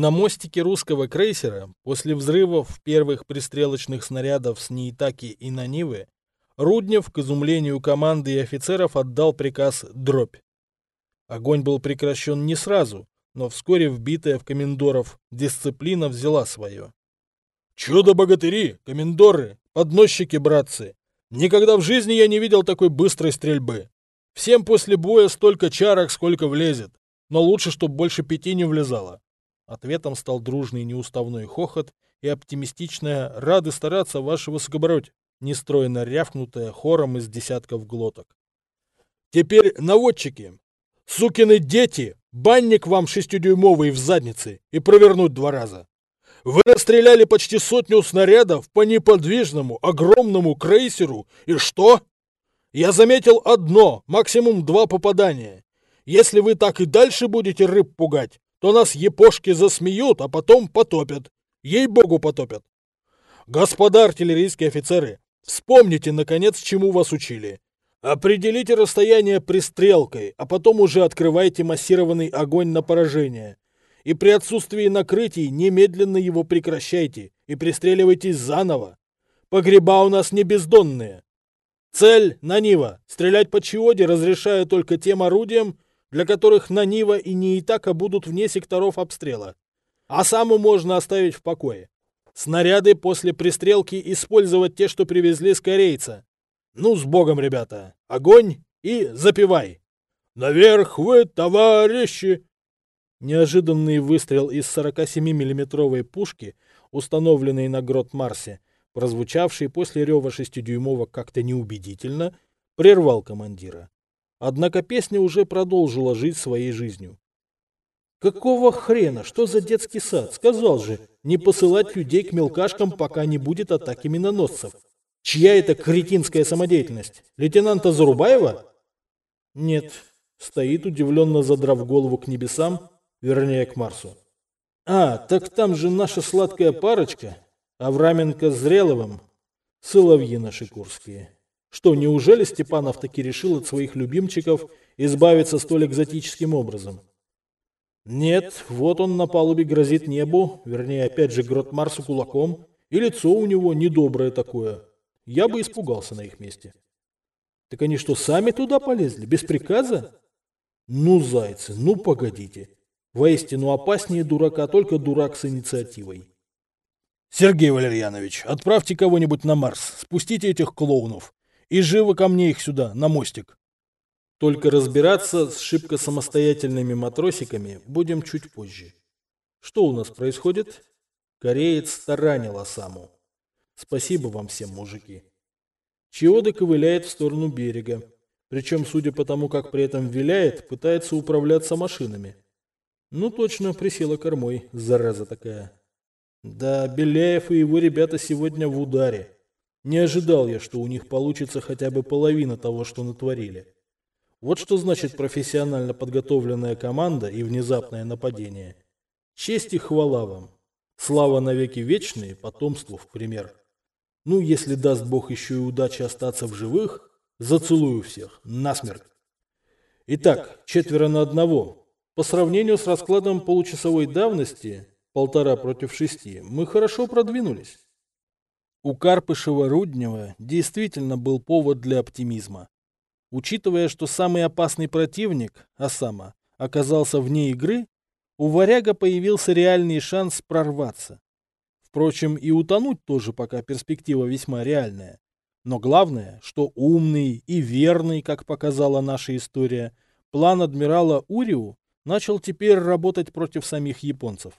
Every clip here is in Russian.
На мостике русского крейсера, после взрывов первых пристрелочных снарядов с Неитаки и Нанивы, Руднев, к изумлению команды и офицеров, отдал приказ «дробь». Огонь был прекращен не сразу, но вскоре вбитая в комендоров дисциплина взяла свое. «Чудо-богатыри, комендоры, подносчики, братцы! Никогда в жизни я не видел такой быстрой стрельбы. Всем после боя столько чарок, сколько влезет, но лучше, чтобы больше пяти не влезало». Ответом стал дружный неуставной хохот и оптимистичная «рады стараться, ваше высокобородь», нестройно рявкнутая хором из десятков глоток. «Теперь наводчики! Сукины дети! Банник вам шестидюймовый в заднице и провернуть два раза! Вы расстреляли почти сотню снарядов по неподвижному, огромному крейсеру, и что? Я заметил одно, максимум два попадания. Если вы так и дальше будете рыб пугать, то нас епошки засмеют, а потом потопят. Ей-богу потопят. Господа артиллерийские офицеры, вспомните, наконец, чему вас учили. Определите расстояние пристрелкой, а потом уже открывайте массированный огонь на поражение. И при отсутствии накрытий немедленно его прекращайте и пристреливайтесь заново. Погреба у нас не бездонные. Цель — на Нива. Стрелять по Чиоде разрешаю только тем орудиям, для которых на Нива и Неитака будут вне секторов обстрела. А саму можно оставить в покое. Снаряды после пристрелки использовать те, что привезли с корейца. Ну, с богом, ребята. Огонь и запивай. Наверх вы, товарищи! Неожиданный выстрел из 47 миллиметровой пушки, установленной на грот Марсе, прозвучавший после рева шестидюймовок как-то неубедительно, прервал командира. Однако песня уже продолжила жить своей жизнью. «Какого хрена? Что за детский сад? Сказал же, не посылать людей к мелкашкам, пока не будет атаки миноносцев. Чья это кретинская самодеятельность? Лейтенанта Зарубаева? Нет. Стоит, удивленно задрав голову к небесам, вернее, к Марсу. А, так там же наша сладкая парочка, Авраменко с Зреловым, соловьи наши курские. Что, неужели Степанов таки решил от своих любимчиков избавиться столь экзотическим образом? Нет, вот он на палубе грозит небу, вернее, опять же, грот Марсу кулаком, и лицо у него недоброе такое, я бы испугался на их месте. Так они что, сами туда полезли? Без приказа? Ну, зайцы, ну погодите. Воистину опаснее дурака только дурак с инициативой. Сергей Валерьянович, отправьте кого-нибудь на Марс, спустите этих клоунов. И живо ко мне их сюда, на мостик. Только разбираться с шибко самостоятельными матросиками будем чуть позже. Что у нас происходит? Кореец таранил Осаму. Спасибо вам всем, мужики. Чиода ковыляет в сторону берега. Причем, судя по тому, как при этом виляет, пытается управляться машинами. Ну, точно, присела кормой, зараза такая. Да, Беляев и его ребята сегодня в ударе. Не ожидал я, что у них получится хотя бы половина того, что натворили. Вот что значит профессионально подготовленная команда и внезапное нападение. Честь и хвала вам. Слава навеки вечные, потомству в пример. Ну, если даст Бог еще и удачи остаться в живых, зацелую всех, насмерть. Итак, четверо на одного. По сравнению с раскладом получасовой давности, полтора против шести, мы хорошо продвинулись. У Карпышева-Руднева действительно был повод для оптимизма. Учитывая, что самый опасный противник, Осама, оказался вне игры, у Варяга появился реальный шанс прорваться. Впрочем, и утонуть тоже пока перспектива весьма реальная. Но главное, что умный и верный, как показала наша история, план адмирала Уриу начал теперь работать против самих японцев.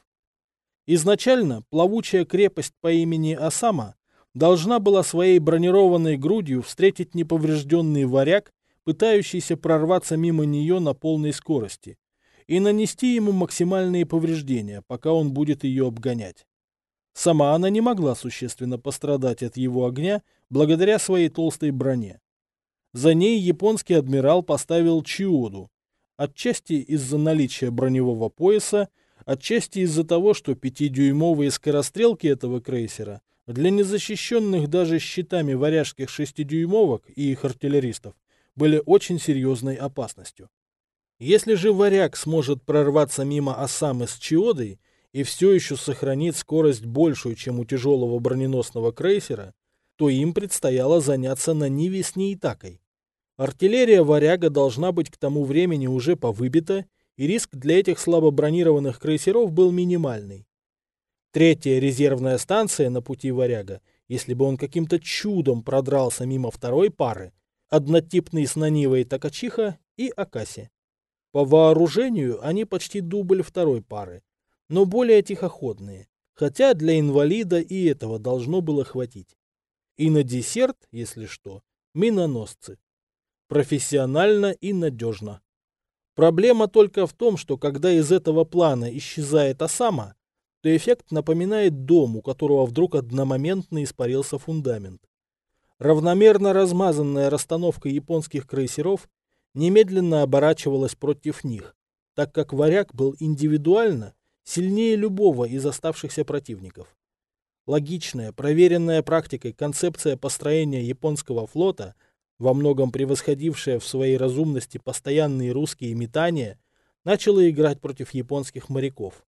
Изначально плавучая крепость по имени Осама должна была своей бронированной грудью встретить неповрежденный варяг, пытающийся прорваться мимо нее на полной скорости, и нанести ему максимальные повреждения, пока он будет ее обгонять. Сама она не могла существенно пострадать от его огня благодаря своей толстой броне. За ней японский адмирал поставил Чиоду, отчасти из-за наличия броневого пояса, отчасти из-за того, что пятидюймовые скорострелки этого крейсера для незащищенных даже щитами варяжских шестидюймовок и их артиллеристов были очень серьезной опасностью. Если же варяг сможет прорваться мимо Осамы с Чиодой и все еще сохранит скорость большую, чем у тяжелого броненосного крейсера, то им предстояло заняться на Ниве с Неитакой. Артиллерия «Варяга» должна быть к тому времени уже повыбита, и риск для этих слабо бронированных крейсеров был минимальный. Третья резервная станция на пути «Варяга», если бы он каким-то чудом продрался мимо второй пары, однотипный с Нанивой Такачиха и Акаси. По вооружению они почти дубль второй пары, но более тихоходные, хотя для инвалида и этого должно было хватить. И на десерт, если что, миноносцы. Профессионально и надежно. Проблема только в том, что когда из этого плана исчезает Осама, то эффект напоминает дом, у которого вдруг одномоментно испарился фундамент. Равномерно размазанная расстановка японских крейсеров немедленно оборачивалась против них, так как варяг был индивидуально сильнее любого из оставшихся противников. Логичная, проверенная практикой концепция построения японского флота, во многом превосходившая в своей разумности постоянные русские метания, начала играть против японских моряков.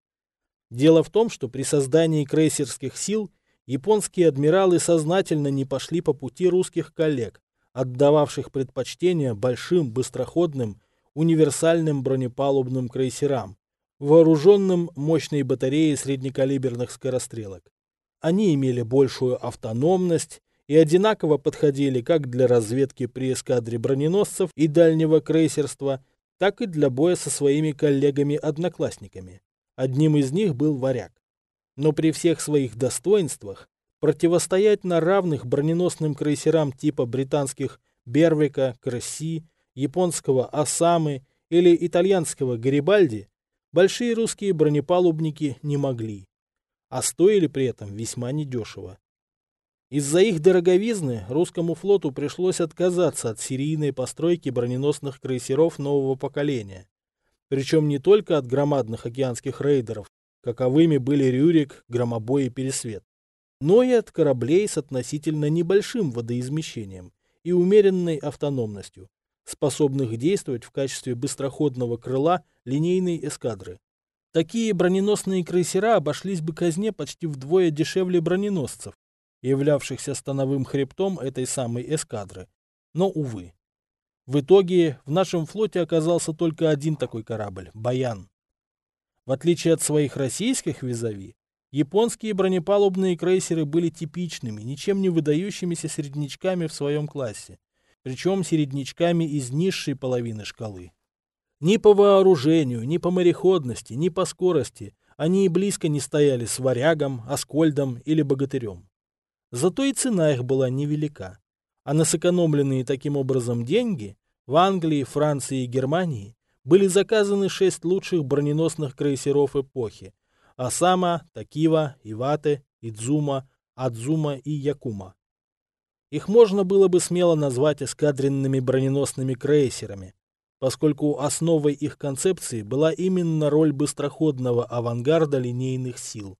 Дело в том, что при создании крейсерских сил японские адмиралы сознательно не пошли по пути русских коллег, отдававших предпочтение большим, быстроходным, универсальным бронепалубным крейсерам, вооруженным мощной батареей среднекалиберных скорострелок. Они имели большую автономность и одинаково подходили как для разведки при эскадре броненосцев и дальнего крейсерства, так и для боя со своими коллегами-одноклассниками. Одним из них был варяг. Но при всех своих достоинствах противостоять на равных броненосным крейсерам типа британских Бервика, Кресси, японского Осамы или итальянского Гарибальди большие русские бронепалубники не могли, а стоили при этом весьма недешево. Из-за их дороговизны русскому флоту пришлось отказаться от серийной постройки броненосных крейсеров нового поколения. Причем не только от громадных океанских рейдеров, каковыми были Рюрик, Громобой и Пересвет, но и от кораблей с относительно небольшим водоизмещением и умеренной автономностью, способных действовать в качестве быстроходного крыла линейной эскадры. Такие броненосные крейсера обошлись бы казне почти вдвое дешевле броненосцев, являвшихся становым хребтом этой самой эскадры. Но, увы. В итоге в нашем флоте оказался только один такой корабль – «Баян». В отличие от своих российских визави, японские бронепалубные крейсеры были типичными, ничем не выдающимися середнячками в своем классе, причем середнячками из низшей половины шкалы. Ни по вооружению, ни по мореходности, ни по скорости они и близко не стояли с варягом, аскольдом или богатырем. Зато и цена их была невелика, а на сэкономленные таким образом деньги в Англии, Франции и Германии были заказаны шесть лучших броненосных крейсеров эпохи – Асама, Такива, Ивате, Идзума, Адзума и Якума. Их можно было бы смело назвать эскадренными броненосными крейсерами, поскольку основой их концепции была именно роль быстроходного авангарда линейных сил.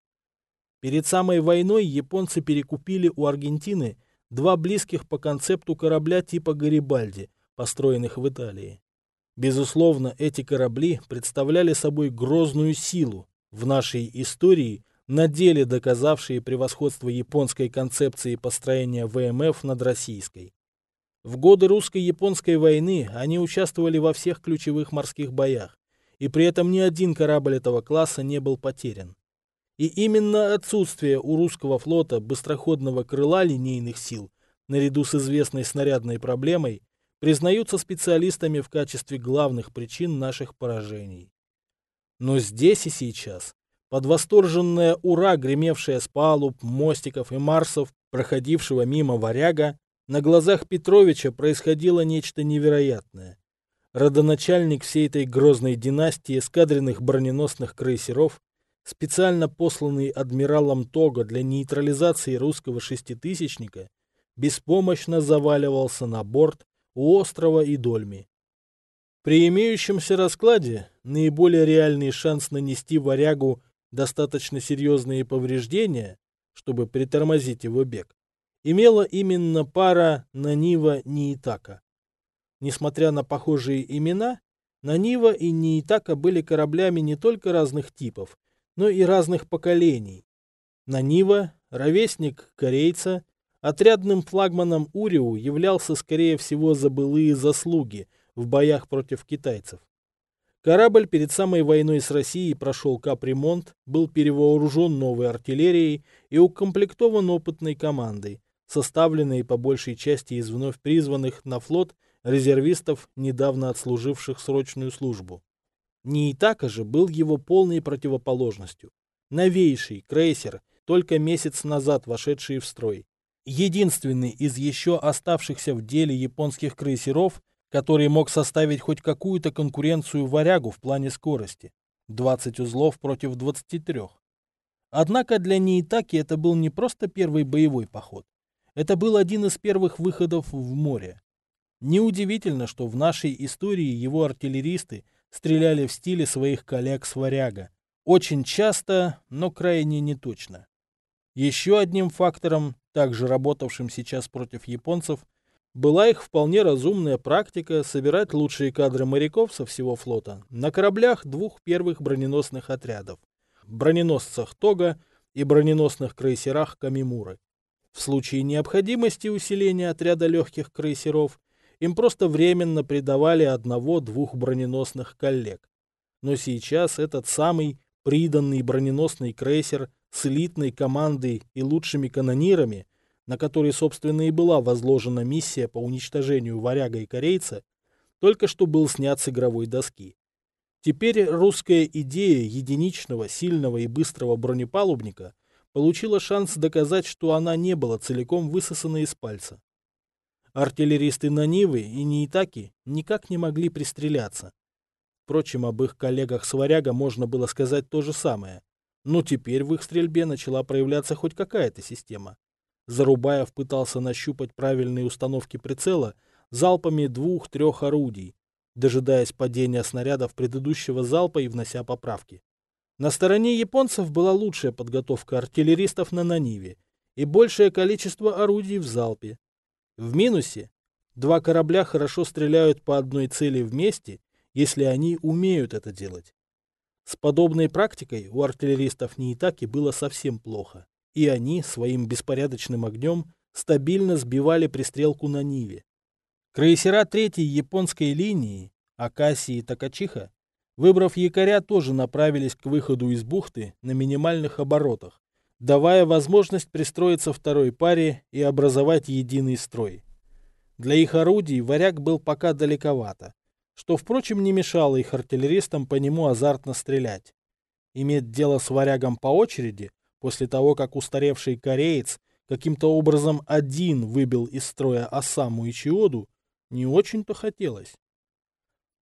Перед самой войной японцы перекупили у Аргентины два близких по концепту корабля типа «Гарибальди», построенных в Италии. Безусловно, эти корабли представляли собой грозную силу, в нашей истории на деле доказавшие превосходство японской концепции построения ВМФ над российской. В годы русско-японской войны они участвовали во всех ключевых морских боях, и при этом ни один корабль этого класса не был потерян. И именно отсутствие у русского флота быстроходного крыла линейных сил, наряду с известной снарядной проблемой, признаются специалистами в качестве главных причин наших поражений. Но здесь и сейчас, под восторженное «Ура!», гремевшее с палуб, мостиков и марсов, проходившего мимо варяга, на глазах Петровича происходило нечто невероятное. Родоначальник всей этой грозной династии эскадренных броненосных крейсеров, специально посланный адмиралом Того для нейтрализации русского шеститысячника, беспомощно заваливался на борт у острова Идольми. При имеющемся раскладе наиболее реальный шанс нанести варягу достаточно серьезные повреждения, чтобы притормозить его бег, имела именно пара Нанива Ниитака. Несмотря на похожие имена, Нанива и Ниитака были кораблями не только разных типов, но и разных поколений. Нанива, ровесник корейца, отрядным флагманом Уриу являлся, скорее всего, за былые заслуги в боях против китайцев. Корабль перед самой войной с Россией прошел капремонт, был перевооружен новой артиллерией и укомплектован опытной командой, составленной по большей части из вновь призванных на флот резервистов, недавно отслуживших срочную службу. Неитака же был его полной противоположностью. Новейший крейсер, только месяц назад вошедший в строй. Единственный из еще оставшихся в деле японских крейсеров, который мог составить хоть какую-то конкуренцию варягу в плане скорости. 20 узлов против 23. Однако для Неитаки это был не просто первый боевой поход. Это был один из первых выходов в море. Неудивительно, что в нашей истории его артиллеристы стреляли в стиле своих коллег с варяга. Очень часто, но крайне неточно. Еще одним фактором, также работавшим сейчас против японцев, была их вполне разумная практика собирать лучшие кадры моряков со всего флота на кораблях двух первых броненосных отрядов – броненосцах Тога и броненосных крейсерах Камимуры. В случае необходимости усиления отряда легких крейсеров им просто временно придавали одного-двух броненосных коллег. Но сейчас этот самый приданный броненосный крейсер с элитной командой и лучшими канонирами на который, собственно, и была возложена миссия по уничтожению варяга и корейца, только что был снят с игровой доски. Теперь русская идея единичного, сильного и быстрого бронепалубника получила шанс доказать, что она не была целиком высосана из пальца. Артиллеристы Нанивы и Неитаки никак не могли пристреляться. Впрочем, об их коллегах с варяга можно было сказать то же самое. Но теперь в их стрельбе начала проявляться хоть какая-то система. Зарубаев пытался нащупать правильные установки прицела залпами двух-трех орудий, дожидаясь падения снарядов предыдущего залпа и внося поправки. На стороне японцев была лучшая подготовка артиллеристов на Наниве и большее количество орудий в залпе. В минусе два корабля хорошо стреляют по одной цели вместе, если они умеют это делать. С подобной практикой у артиллеристов Неитаки было совсем плохо и они своим беспорядочным огнем стабильно сбивали пристрелку на Ниве. Крейсера третьей японской линии, Акаси и Такачиха, выбрав якоря, тоже направились к выходу из бухты на минимальных оборотах, давая возможность пристроиться второй паре и образовать единый строй. Для их орудий варяг был пока далековато, что, впрочем, не мешало их артиллеристам по нему азартно стрелять. Иметь дело с варягом по очереди после того, как устаревший кореец каким-то образом один выбил из строя Осаму и Чиоду, не очень-то хотелось.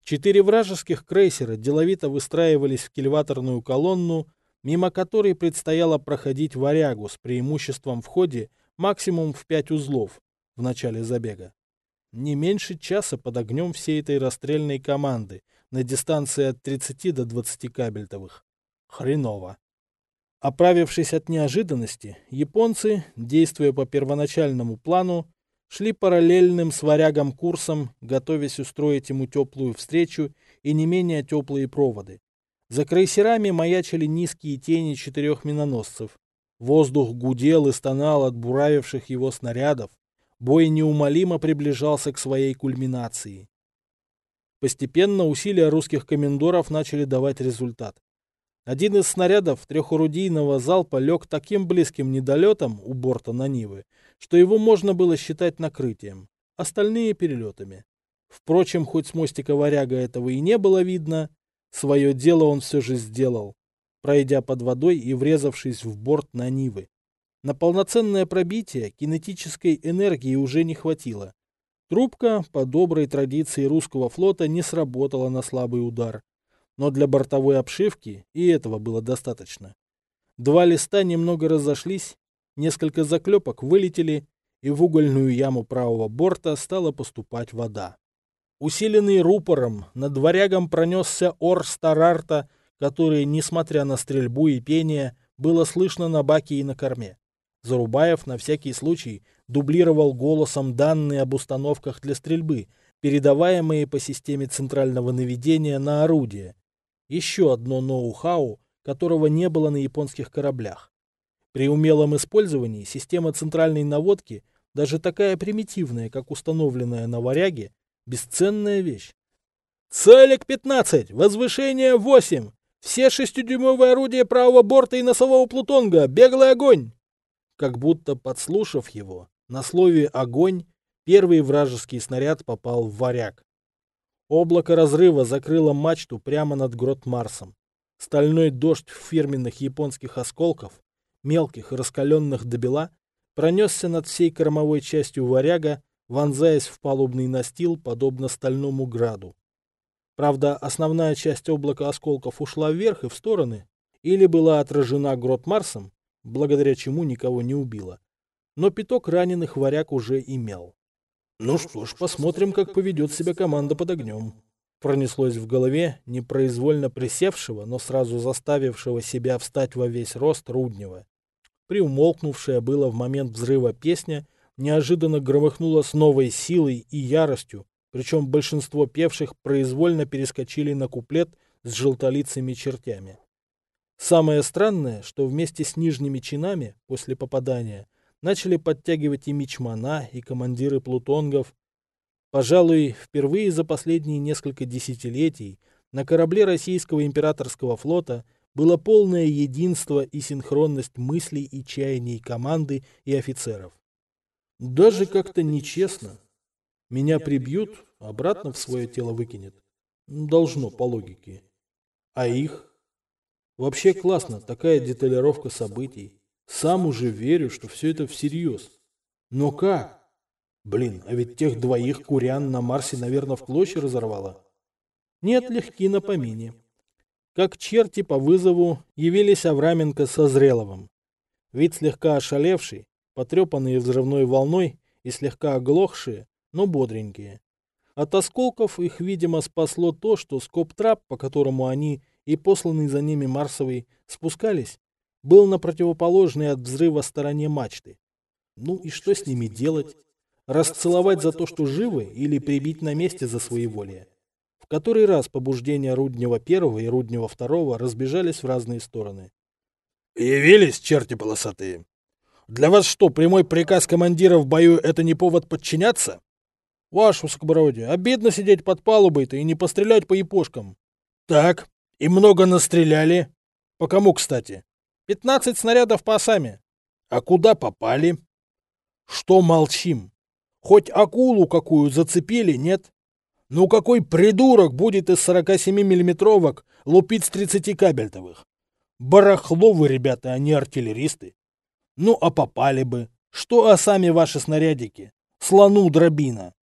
Четыре вражеских крейсера деловито выстраивались в кильваторную колонну, мимо которой предстояло проходить варягу с преимуществом в ходе максимум в пять узлов в начале забега. Не меньше часа под огнем всей этой расстрельной команды на дистанции от 30 до 20 кабельтовых. Хреново. Оправившись от неожиданности, японцы, действуя по первоначальному плану, шли параллельным с варягом курсом, готовясь устроить ему теплую встречу и не менее теплые проводы. За крейсерами маячили низкие тени четырех миноносцев. Воздух гудел и стонал от буравивших его снарядов. Бой неумолимо приближался к своей кульминации. Постепенно усилия русских комендоров начали давать результат. Один из снарядов трехорудийного залпа лег таким близким недолетом у борта Нанивы, что его можно было считать накрытием, остальные перелетами. Впрочем, хоть с мостика варяга этого и не было видно, свое дело он все же сделал, пройдя под водой и врезавшись в борт Нанивы. На полноценное пробитие кинетической энергии уже не хватило. Трубка, по доброй традиции русского флота, не сработала на слабый удар но для бортовой обшивки и этого было достаточно. Два листа немного разошлись, несколько заклепок вылетели, и в угольную яму правого борта стала поступать вода. Усиленный рупором, над варягом пронесся ор Старарта, который, несмотря на стрельбу и пение, было слышно на баке и на корме. Зарубаев на всякий случай дублировал голосом данные об установках для стрельбы, передаваемые по системе центрального наведения на орудие, еще одно ноу-хау, которого не было на японских кораблях. При умелом использовании система центральной наводки, даже такая примитивная, как установленная на варяге, бесценная вещь. «Целик 15! Возвышение 8! Все шестидюймовые орудия правого борта и носового плутонга! Беглый огонь!» Как будто подслушав его, на слове «огонь» первый вражеский снаряд попал в варяг. Облако разрыва закрыло мачту прямо над грот Марсом. Стальной дождь фирменных японских осколков, мелких и раскаленных до бела, пронесся над всей кормовой частью варяга, вонзаясь в палубный настил, подобно стальному граду. Правда, основная часть облака осколков ушла вверх и в стороны, или была отражена грот Марсом, благодаря чему никого не убило. Но пяток раненых варяг уже имел. Ну что ж, посмотрим, как поведет себя команда под огнем. Пронеслось в голове непроизвольно присевшего, но сразу заставившего себя встать во весь рост Руднева. Приумолкнувшая было в момент взрыва песня неожиданно громыхнула с новой силой и яростью, причем большинство певших произвольно перескочили на куплет с желтолицами чертями. Самое странное, что вместе с нижними чинами после попадания начали подтягивать и мичмана, и командиры плутонгов. Пожалуй, впервые за последние несколько десятилетий на корабле российского императорского флота было полное единство и синхронность мыслей и чаяний команды и офицеров. Даже как-то нечестно. Меня прибьют, обратно в свое тело выкинет. Должно, по логике. А их? Вообще классно, такая деталировка событий. Сам уже верю, что все это всерьез. Но как? Блин, а ведь тех двоих курян на Марсе, наверное, в клочья разорвало. Нет, легки на помине. Как черти по вызову явились Авраменко со Зреловым. Вид слегка ошалевший, потрепанные взрывной волной и слегка оглохшие, но бодренькие. От осколков их, видимо, спасло то, что скоб-трап, по которому они и посланный за ними Марсовый спускались, был на противоположной от взрыва стороне мачты. Ну и что с ними делать? Расцеловать за то, что живы, или прибить на месте за своеволие? В который раз побуждения Руднева первого и Руднева второго разбежались в разные стороны. «Явились, черти полосатые! Для вас что, прямой приказ командира в бою — это не повод подчиняться?» «Ваше высокобородие, обидно сидеть под палубой-то и не пострелять по япошкам». «Так, и много настреляли. По кому, кстати?» Пятнадцать снарядов по осами. А куда попали? Что молчим? Хоть акулу какую зацепили, нет? Ну какой придурок будет из 47-миллиметровок лупить с 30 кабельтовых? Барахло вы, ребята, а не артиллеристы. Ну а попали бы. Что осами ваши снарядики? Слону дробина.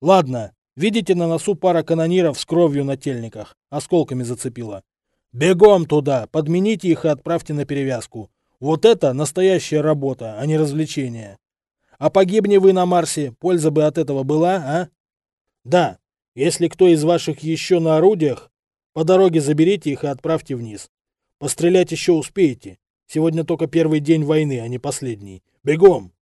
Ладно, видите на носу пара канониров с кровью на тельниках, осколками зацепила. Бегом туда, подмените их и отправьте на перевязку. Вот это настоящая работа, а не развлечение. А погибни вы на Марсе, польза бы от этого была, а? Да, если кто из ваших еще на орудиях, по дороге заберите их и отправьте вниз. Пострелять еще успеете. Сегодня только первый день войны, а не последний. Бегом!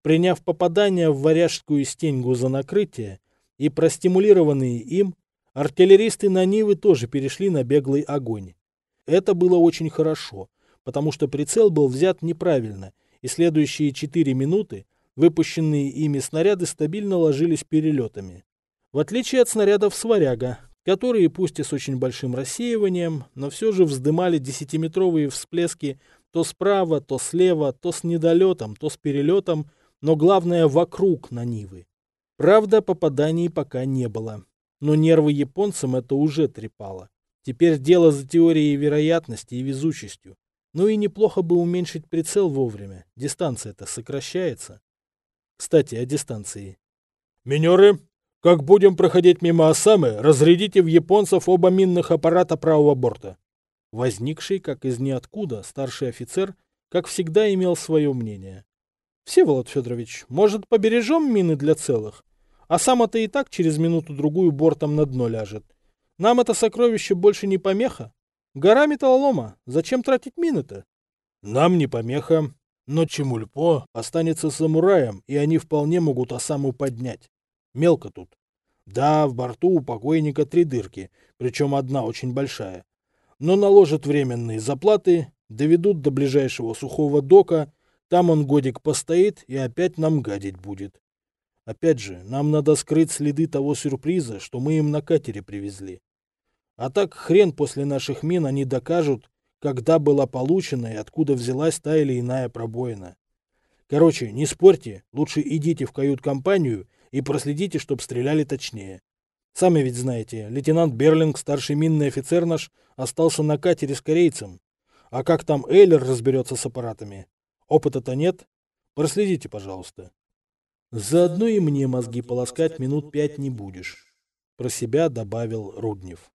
Приняв попадание в варяжскую стеньгу за накрытие и простимулированные им, Артиллеристы на Нивы тоже перешли на беглый огонь. Это было очень хорошо, потому что прицел был взят неправильно, и следующие 4 минуты выпущенные ими снаряды стабильно ложились перелетами. В отличие от снарядов «Сваряга», которые, пусть и с очень большим рассеиванием, но все же вздымали десятиметровые всплески то справа, то слева, то с недолетом, то с перелетом, но главное вокруг на Нивы. Правда, попаданий пока не было. Но нервы японцам это уже трепало. Теперь дело за теорией вероятности и везучестью. Ну и неплохо бы уменьшить прицел вовремя. Дистанция-то сокращается. Кстати, о дистанции. Минеры, как будем проходить мимо Осамы, разрядите в японцев оба минных аппарата правого борта. Возникший, как из ниоткуда, старший офицер, как всегда, имел свое мнение. Всеволод Федорович, может, побережем мины для целых? А сам это и так через минуту-другую бортом на дно ляжет. Нам это сокровище больше не помеха. Гора металлолома. Зачем тратить мины-то? Нам не помеха. Но Чемульпо останется самураем, и они вполне могут Осаму поднять. Мелко тут. Да, в борту у покойника три дырки, причем одна очень большая. Но наложат временные заплаты, доведут до ближайшего сухого дока, там он годик постоит и опять нам гадить будет. Опять же, нам надо скрыть следы того сюрприза, что мы им на катере привезли. А так хрен после наших мин они докажут, когда была получена и откуда взялась та или иная пробоина. Короче, не спорьте, лучше идите в кают-компанию и проследите, чтоб стреляли точнее. Сами ведь знаете, лейтенант Берлинг, старший минный офицер наш, остался на катере с корейцем. А как там Эйлер разберется с аппаратами? Опыта-то нет. Проследите, пожалуйста. Заодно и мне мозги полоскать минут пять не будешь. Про себя добавил Руднев.